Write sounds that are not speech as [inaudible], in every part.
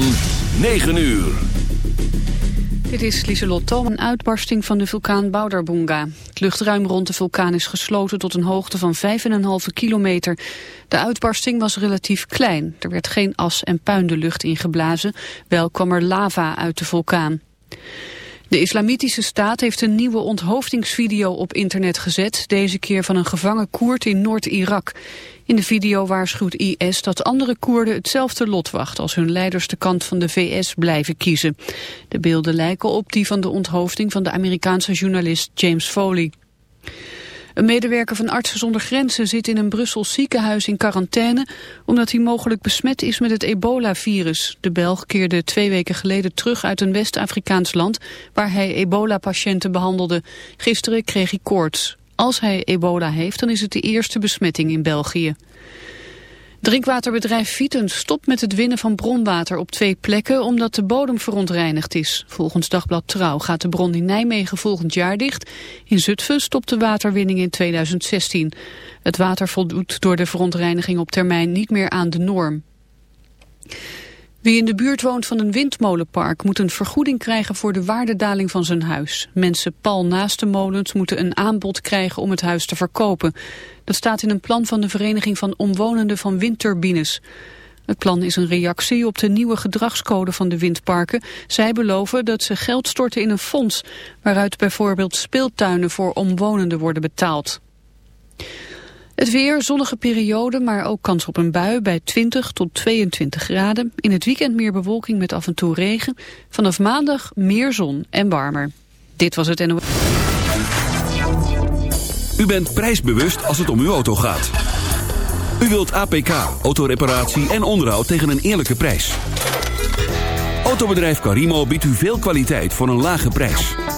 van 9 uur. Dit is Lieselot Thom, een uitbarsting van de vulkaan Bouderbunga. Het luchtruim rond de vulkaan is gesloten tot een hoogte van 5,5 kilometer. De uitbarsting was relatief klein. Er werd geen as en puin de lucht ingeblazen. Wel kwam er lava uit de vulkaan. De islamitische staat heeft een nieuwe onthoofdingsvideo op internet gezet, deze keer van een gevangen Koerd in Noord-Irak. In de video waarschuwt IS dat andere Koerden hetzelfde lot wacht als hun leiders de kant van de VS blijven kiezen. De beelden lijken op die van de onthoofding van de Amerikaanse journalist James Foley. Een medewerker van Artsen zonder Grenzen zit in een Brussels ziekenhuis in quarantaine omdat hij mogelijk besmet is met het ebola-virus. De Belg keerde twee weken geleden terug uit een West-Afrikaans land waar hij ebola-patiënten behandelde. Gisteren kreeg hij koorts. Als hij ebola heeft, dan is het de eerste besmetting in België. Drinkwaterbedrijf Vieten stopt met het winnen van bronwater op twee plekken omdat de bodem verontreinigd is. Volgens Dagblad Trouw gaat de bron in Nijmegen volgend jaar dicht. In Zutphen stopt de waterwinning in 2016. Het water voldoet door de verontreiniging op termijn niet meer aan de norm. Wie in de buurt woont van een windmolenpark moet een vergoeding krijgen voor de waardedaling van zijn huis. Mensen pal naast de molens moeten een aanbod krijgen om het huis te verkopen. Dat staat in een plan van de Vereniging van Omwonenden van Windturbines. Het plan is een reactie op de nieuwe gedragscode van de windparken. Zij beloven dat ze geld storten in een fonds... waaruit bijvoorbeeld speeltuinen voor omwonenden worden betaald. Het weer, zonnige periode, maar ook kans op een bui bij 20 tot 22 graden. In het weekend meer bewolking met af en toe regen. Vanaf maandag meer zon en warmer. Dit was het NOS. U bent prijsbewust als het om uw auto gaat. U wilt APK, autoreparatie en onderhoud tegen een eerlijke prijs. Autobedrijf Carimo biedt u veel kwaliteit voor een lage prijs.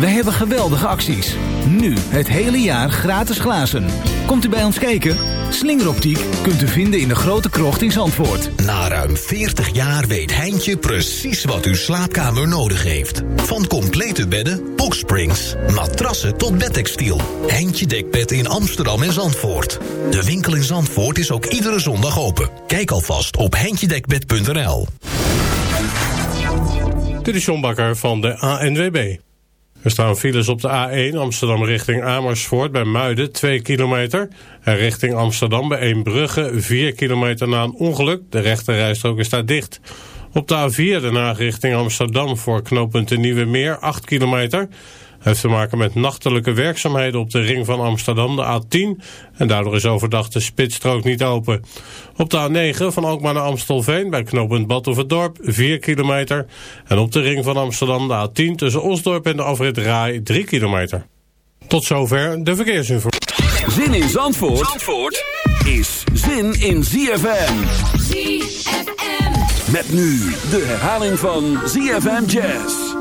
Wij hebben geweldige acties. Nu het hele jaar gratis glazen. Komt u bij ons kijken? Slingeroptiek kunt u vinden in de grote krocht in Zandvoort. Na ruim 40 jaar weet Heintje precies wat uw slaapkamer nodig heeft. Van complete bedden, boxsprings, matrassen tot bedtextiel. Heintje Dekbed in Amsterdam en Zandvoort. De winkel in Zandvoort is ook iedere zondag open. Kijk alvast op heintjedekbed.nl Dit is John Bakker van de ANWB. Er staan files op de A1 Amsterdam richting Amersfoort bij Muiden 2 kilometer. En richting Amsterdam bij Eembrugge 4 kilometer na een ongeluk. De rechterrijstrook is daar dicht. Op de A4 daarna richting Amsterdam voor knooppunt de Nieuwe Meer 8 kilometer heeft te maken met nachtelijke werkzaamheden op de ring van Amsterdam, de A10. En daardoor is overdag de spitsstrook niet open. Op de A9 van Alkmaar naar Amstelveen bij knooppunt Badhoevedorp 4 kilometer. En op de ring van Amsterdam de A10 tussen Osdorp en de afrit Rai 3 kilometer. Tot zover de verkeersinformatie. Zin in Zandvoort, Zandvoort is zin in ZFM. ZFM. Met nu de herhaling van ZFM Jazz.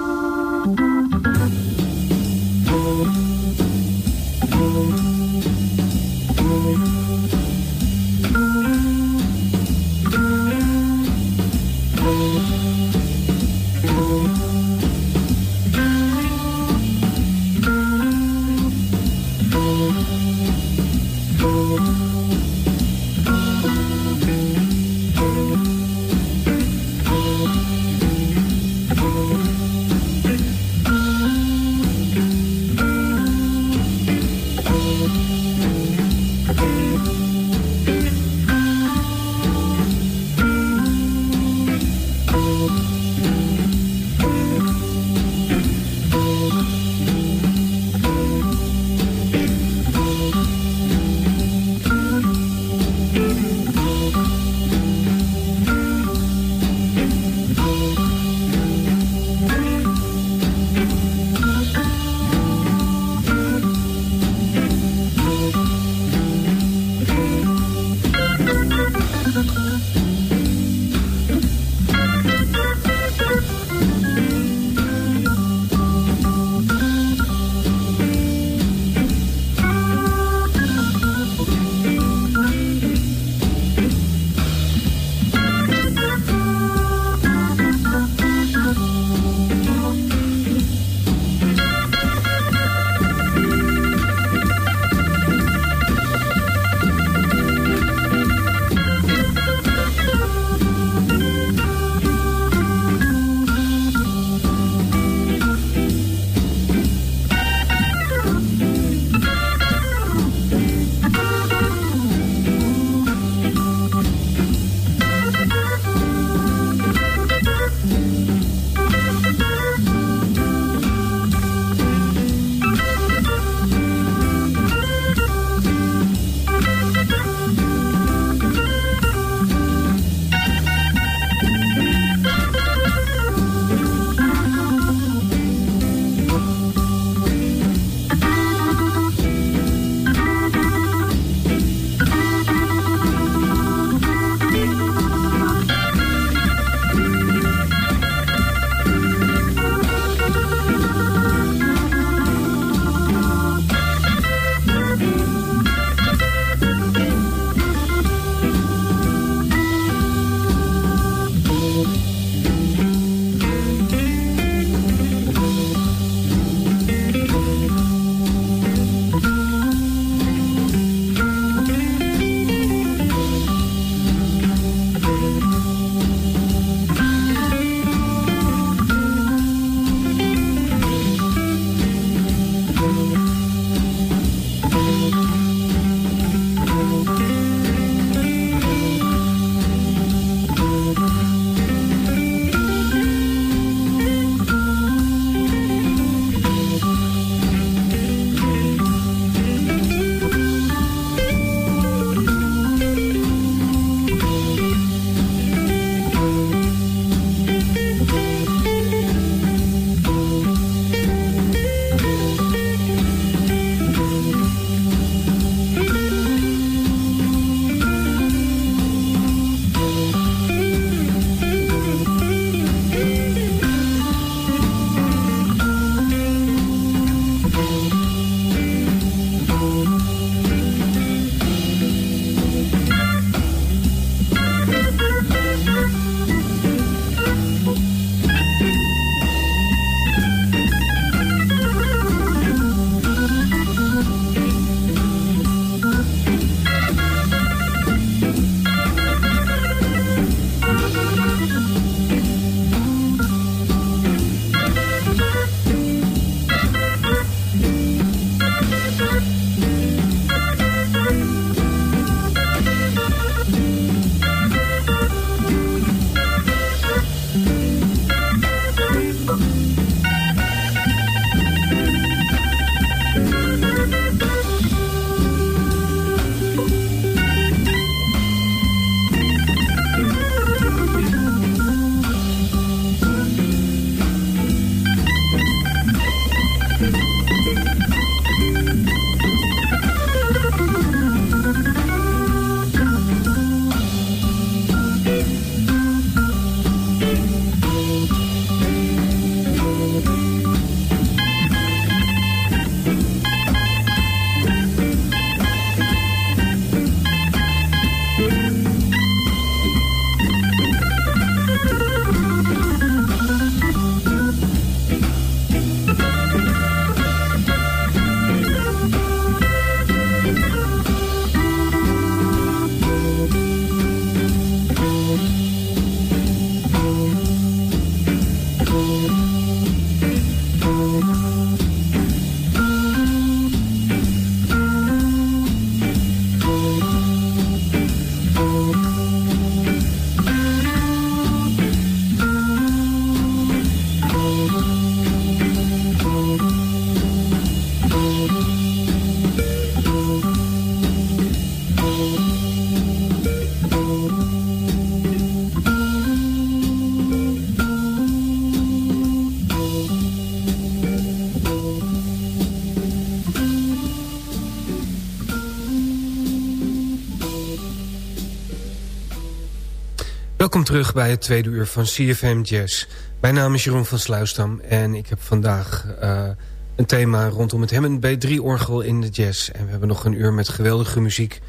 Welkom terug bij het tweede uur van CFM Jazz. Mijn naam is Jeroen van Sluisdam en ik heb vandaag uh, een thema rondom het Hammond B3-orgel in de jazz. En we hebben nog een uur met geweldige muziek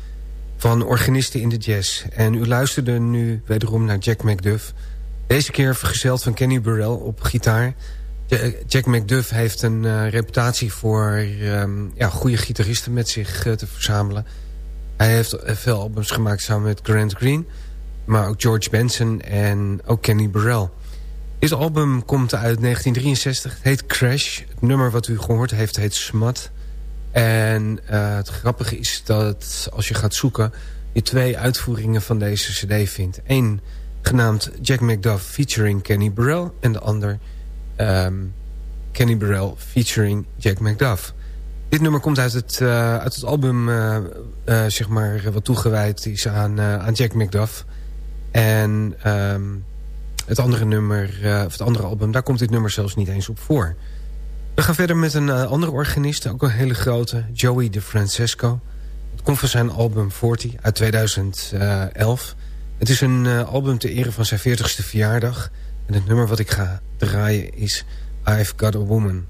van organisten in de jazz. En u luisterde nu wederom naar Jack McDuff. Deze keer vergezeld van Kenny Burrell op gitaar. Jack McDuff heeft een uh, reputatie voor um, ja, goede gitaristen met zich te verzamelen. Hij heeft veel albums gemaakt samen met Grant Green... maar ook George Benson en ook Kenny Burrell. Dit album komt uit 1963. Het heet Crash. Het nummer wat u gehoord heeft heet Smut. En uh, het grappige is dat als je gaat zoeken... je twee uitvoeringen van deze cd vindt. Eén genaamd Jack McDuff featuring Kenny Burrell... en de ander um, Kenny Burrell featuring Jack McDuff. Dit nummer komt uit het, uit het album uh, zeg maar, wat toegewijd is aan, aan Jack McDuff. En ehm, het andere nummer, eh, of het andere album, daar komt dit nummer zelfs niet eens op voor. We gaan verder met een eh, andere organist, ook een hele grote, Joey De Francesco. Het komt van zijn album 40 uit 2011. Eh, het is een album ter ere van zijn 40ste verjaardag. En het nummer wat ik ga draaien is I've Got a Woman.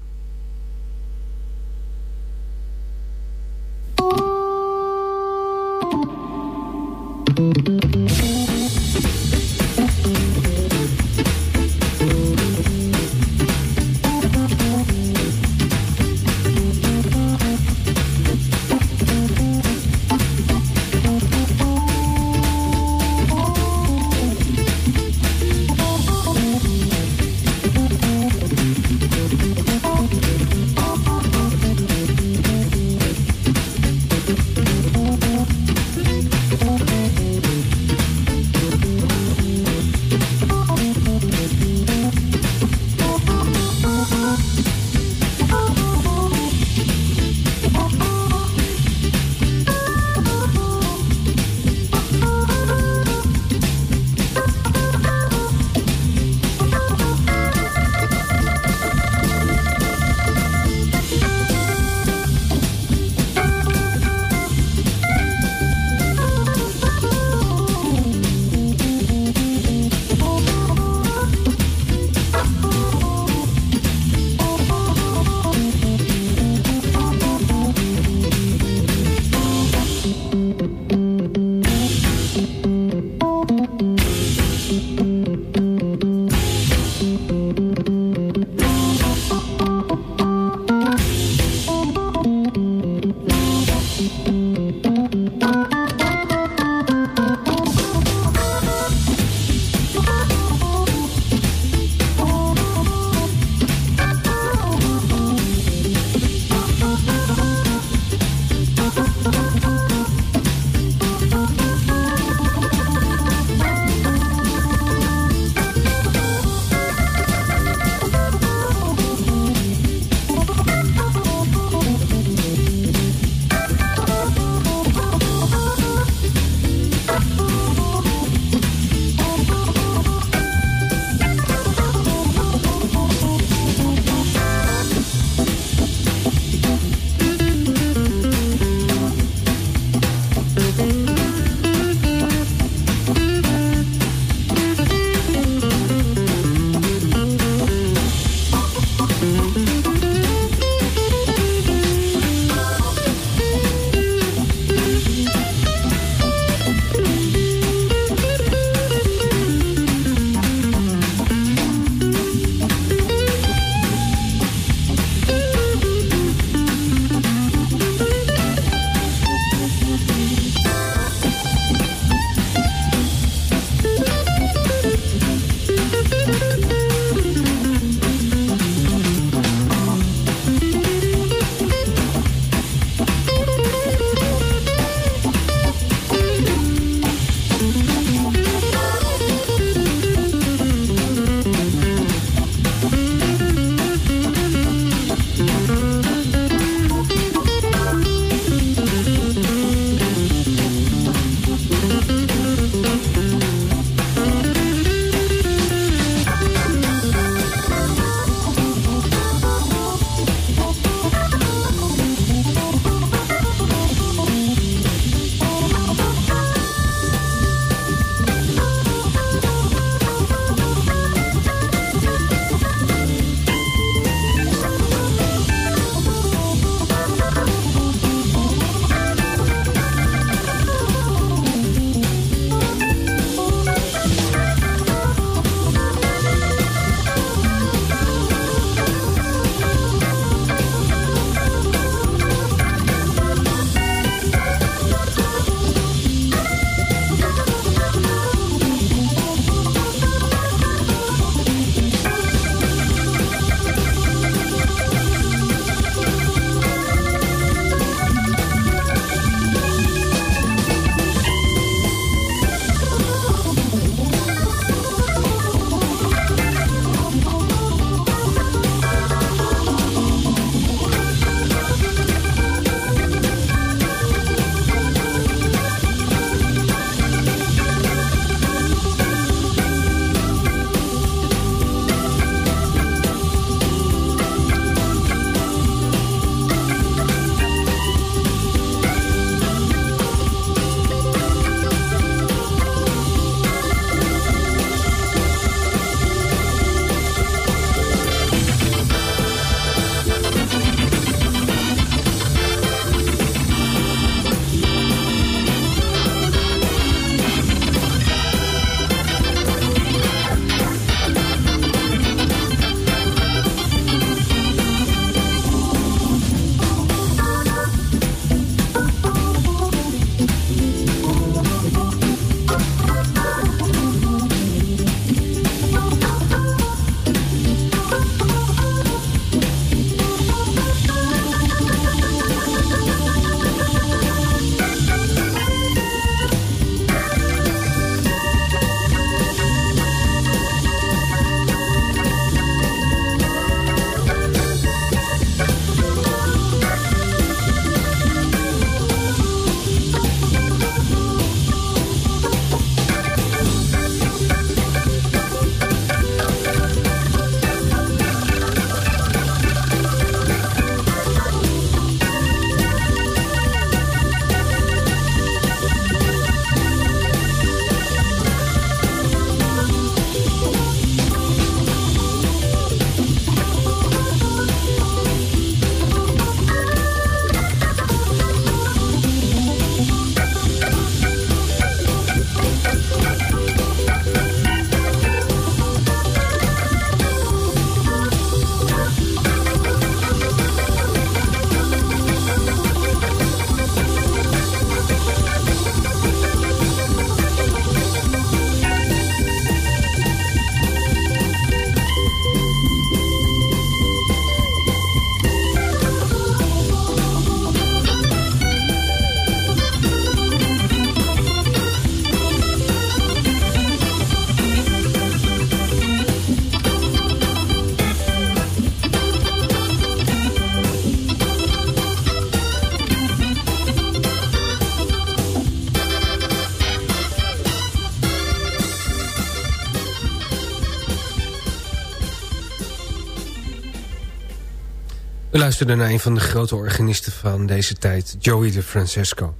We luisteren naar een van de grote organisten van deze tijd, Joey de Francesco.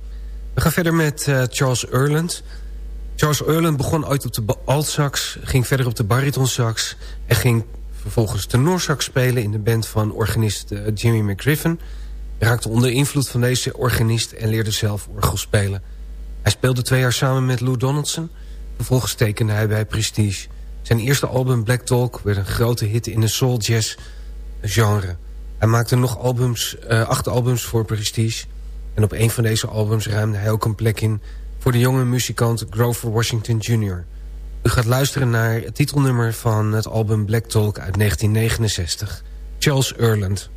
We gaan verder met uh, Charles Erland. Charles Erland begon ooit op de altsax, ging verder op de baritonsax... en ging vervolgens tenorsax spelen in de band van organist uh, Jimmy McGriffin. raakte onder invloed van deze organist en leerde zelf orgel spelen. Hij speelde twee jaar samen met Lou Donaldson. Vervolgens tekende hij bij Prestige. Zijn eerste album Black Talk werd een grote hit in de soul jazz genre. Hij maakte nog albums, uh, acht albums voor Prestige. En op een van deze albums ruimde hij ook een plek in... voor de jonge muzikant Grover Washington Jr. U gaat luisteren naar het titelnummer van het album Black Talk uit 1969. Charles Erland.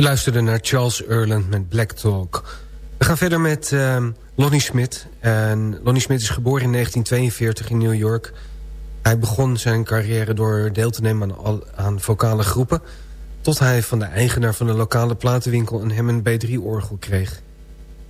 U luisterde naar Charles Erland met Black Talk. We gaan verder met uh, Lonnie Smith. En Lonnie Smith is geboren in 1942 in New York. Hij begon zijn carrière door deel te nemen aan, aan vocale groepen... tot hij van de eigenaar van de lokale platenwinkel een Hammond B3-orgel kreeg.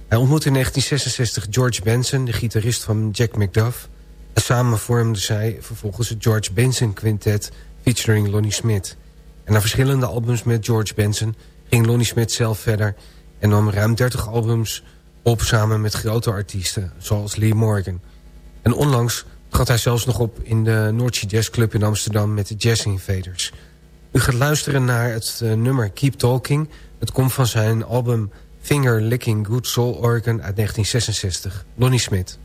Hij ontmoette in 1966 George Benson, de gitarist van Jack McDuff... en samen vormden zij vervolgens het George Benson Quintet featuring Lonnie Smith. En na verschillende albums met George Benson ging Lonnie Smith zelf verder... en nam ruim 30 albums op samen met grote artiesten, zoals Lee Morgan. En onlangs trad hij zelfs nog op in de Noordse Jazz Club in Amsterdam met de Jazz Invaders. U gaat luisteren naar het uh, nummer Keep Talking. Het komt van zijn album Finger Licking Good Soul Organ uit 1966. Lonnie Smith.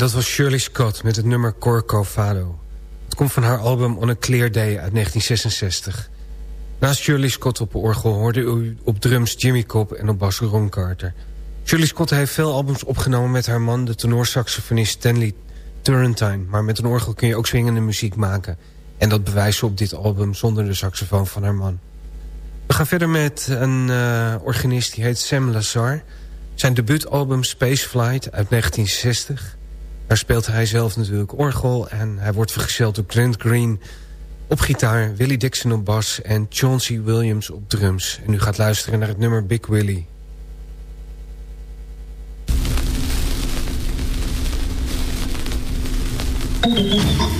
Dat was Shirley Scott met het nummer Corcovado. Het komt van haar album On a Clear Day uit 1966. Naast Shirley Scott op orgel hoorde u op drums Jimmy Cobb en op bas Ron Carter. Shirley Scott heeft veel albums opgenomen met haar man... de tenorsaxofonist Stanley Turrentine. Maar met een orgel kun je ook swingende muziek maken. En dat bewijst ze op dit album zonder de saxofoon van haar man. We gaan verder met een uh, organist die heet Sam Lazar. Zijn debuutalbum Spaceflight uit 1960. Daar speelt hij zelf natuurlijk orgel en hij wordt vergezeld door Grant Green op gitaar, Willie Dixon op bas en Chauncey Williams op drums. En u gaat luisteren naar het nummer Big Willie. [laughs]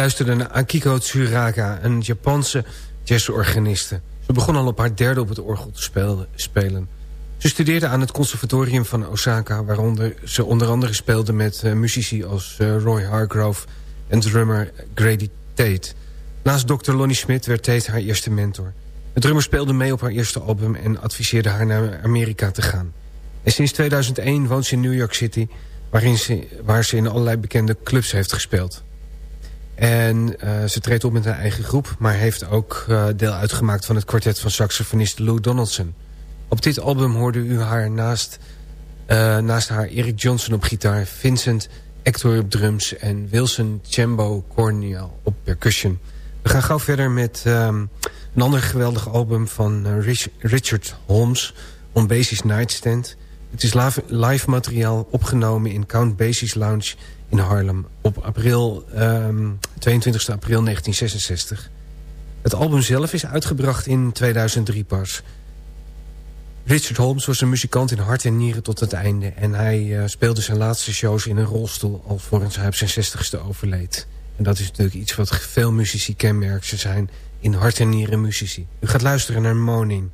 luisterde naar Akiko Tsuraka, een Japanse jazzorganiste. Ze begon al op haar derde op het orgel te spelen. Ze studeerde aan het conservatorium van Osaka... waaronder ze onder andere speelde met uh, muzici als uh, Roy Hargrove... en drummer Grady Tate. Naast Dr. Lonnie Smith werd Tate haar eerste mentor. De drummer speelde mee op haar eerste album... en adviseerde haar naar Amerika te gaan. En sinds 2001 woont ze in New York City... Waarin ze, waar ze in allerlei bekende clubs heeft gespeeld. En uh, ze treedt op met haar eigen groep... maar heeft ook uh, deel uitgemaakt van het kwartet van saxofonist Lou Donaldson. Op dit album hoorde u haar naast, uh, naast haar Eric Johnson op gitaar... Vincent Hector op drums en Wilson Chambo Cornell op percussion. We gaan gauw verder met um, een ander geweldig album van Rich, Richard Holmes... On Basis Nightstand... Het is live materiaal opgenomen in Count Basie's Lounge in Harlem op april, um, 22 april 1966. Het album zelf is uitgebracht in 2003 pas. Richard Holmes was een muzikant in hart en nieren tot het einde... en hij uh, speelde zijn laatste shows in een rolstoel... alvorens hij op zijn 60ste overleed. En dat is natuurlijk iets wat veel muzici kenmerkt. Ze zijn in hart en nieren muzici. U gaat luisteren naar Moaning.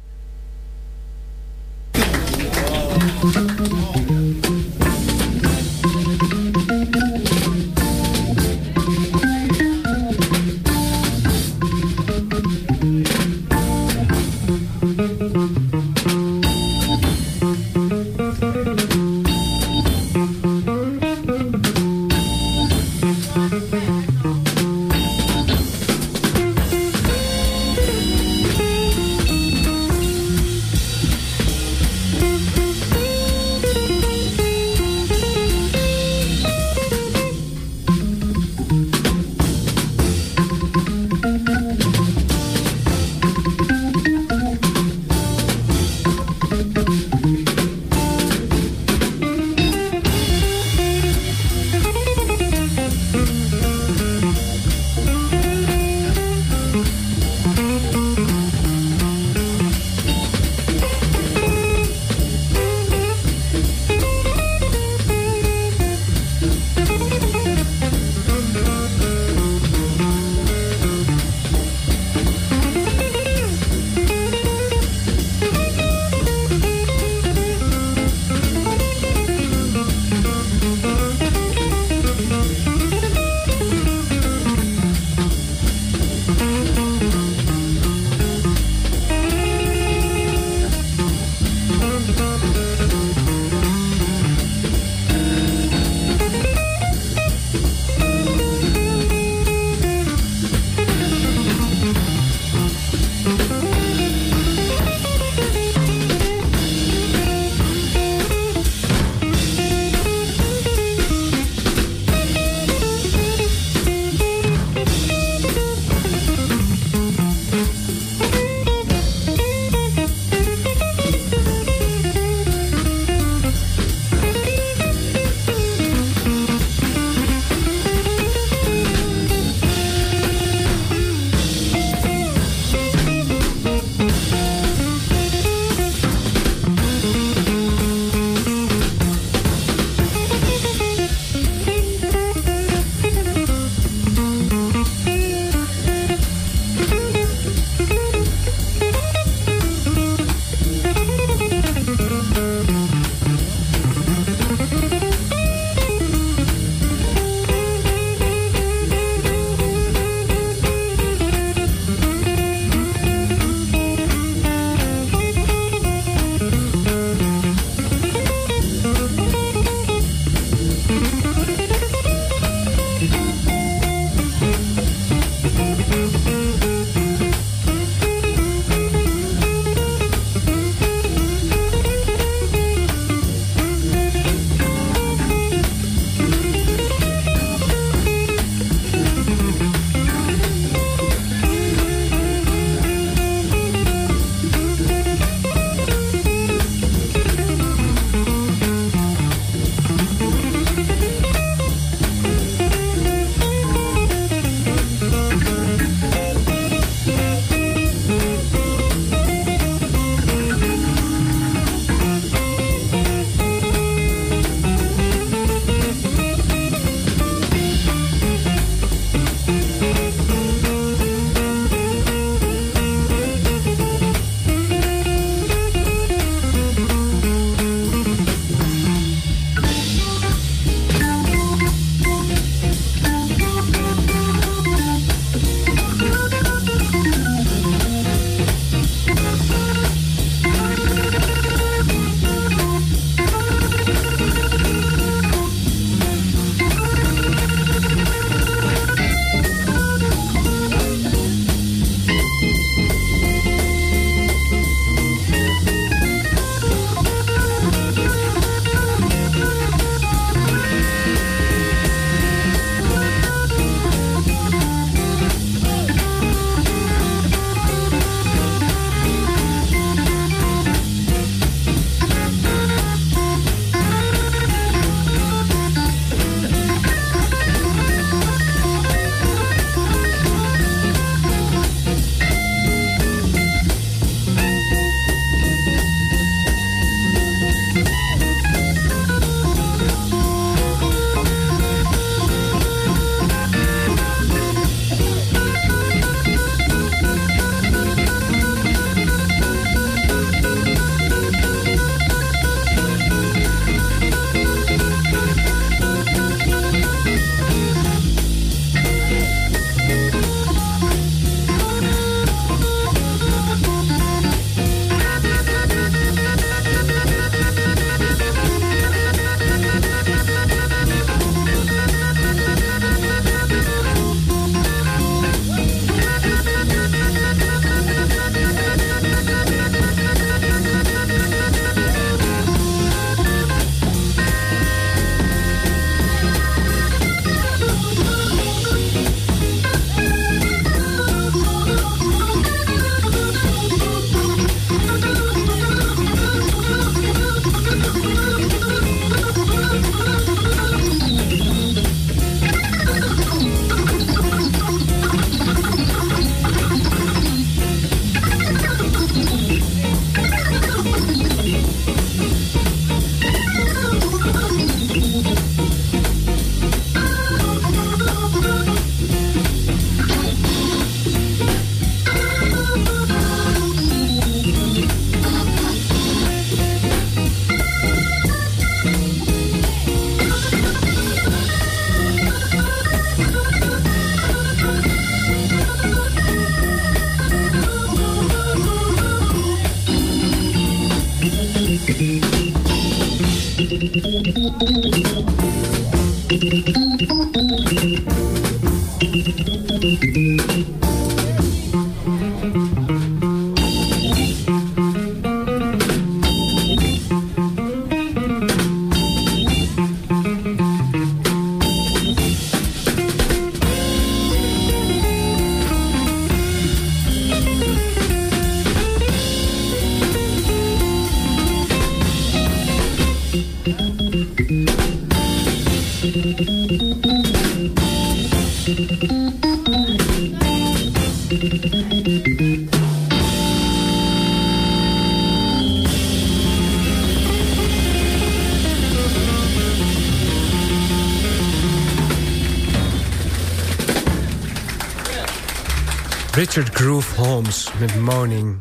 Richard Groove Holmes met Moaning.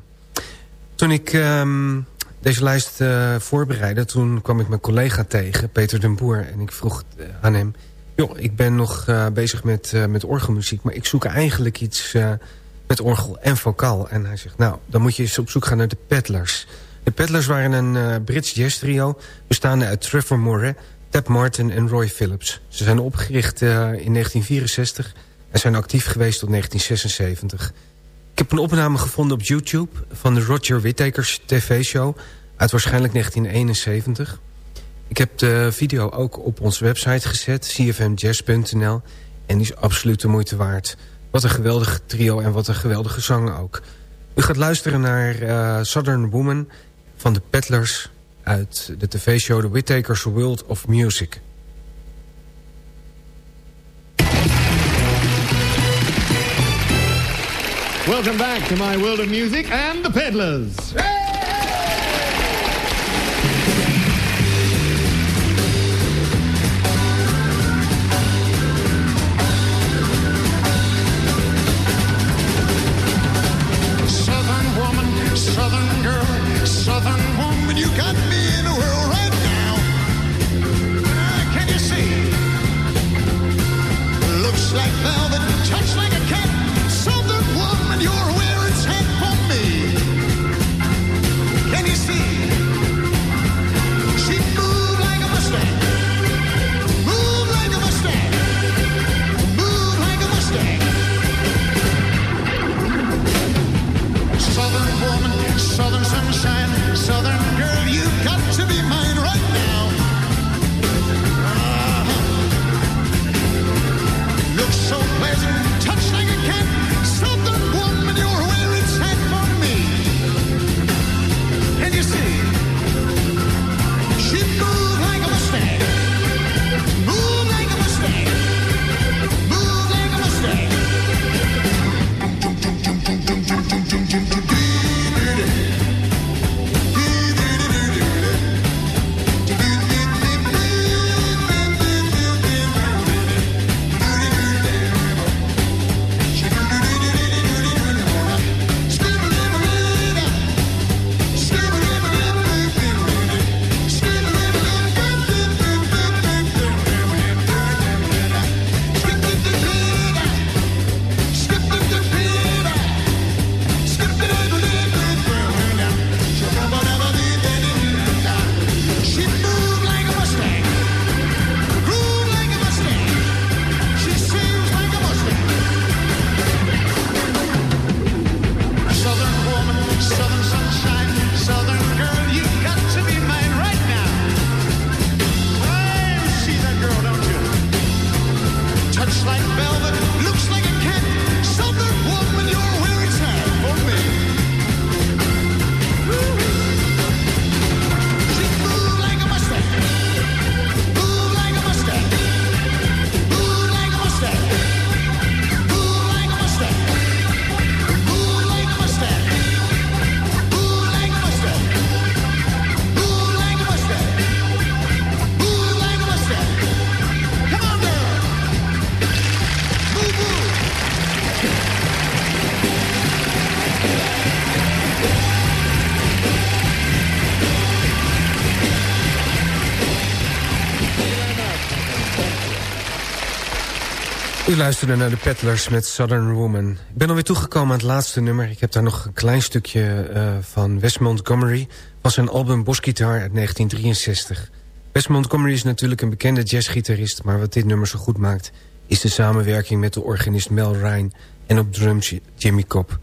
Toen ik um, deze lijst uh, voorbereidde... toen kwam ik mijn collega tegen, Peter den Boer... en ik vroeg uh, aan hem... joh, ik ben nog uh, bezig met, met orgelmuziek... maar ik zoek eigenlijk iets met orgel en vocaal. En hij zegt, nou, dan moet je eens op zoek gaan naar de Peddlers. De Peddlers waren een Brits jazz trio... bestaande uit Trevor Moore, Tab Martin en Roy Phillips. Ze zijn opgericht in 1964 en zijn actief geweest tot 1976. Ik heb een opname gevonden op YouTube van de Roger Whittakers tv-show... uit waarschijnlijk 1971. Ik heb de video ook op onze website gezet, cfmjazz.nl... en die is absoluut de moeite waard. Wat een geweldig trio en wat een geweldige zang ook. U gaat luisteren naar uh, Southern Woman van de Peddlers... uit de tv-show The Whittakers World of Music... Welcome back to my world of music and the Peddlers. Southern southern woman, you got me in a whirl right now. Uh, can you see? Looks like velvet, touch like U luisterde naar de Peddlers met Southern Woman. Ik ben alweer toegekomen aan het laatste nummer. Ik heb daar nog een klein stukje uh, van Wes Montgomery... van zijn album Bosgitaar uit 1963. Wes Montgomery is natuurlijk een bekende jazzgitarist... maar wat dit nummer zo goed maakt... is de samenwerking met de organist Mel Ryan... en op drums Jimmy Cobb.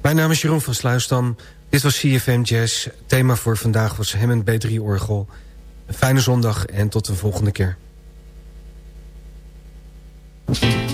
Mijn naam is Jeroen van Sluisdam. Dit was CFM Jazz. thema voor vandaag was Hammond B3-orgel. Een fijne zondag en tot de volgende keer. Thank you.